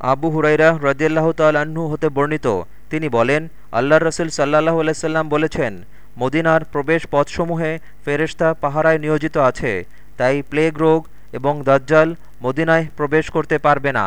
আবু হুরাইরা রদিয়াল্লাহ তাল্লাহ্ন হতে বর্ণিত। তিনি বলেন আল্লাহ রসুল সাল্লাহ আলাইসাল্লাম বলেছেন, মদিনার প্রবেশ পথসমূহে ফেরেশতা পাহারায় নিয়োজিত আছে, তাই প্লেগ রোগ এবং দাজ্জাল মদিনায় প্রবেশ করতে পারবে না।